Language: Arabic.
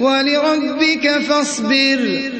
وَلِرَبِّكَ فَاصْبِرْ.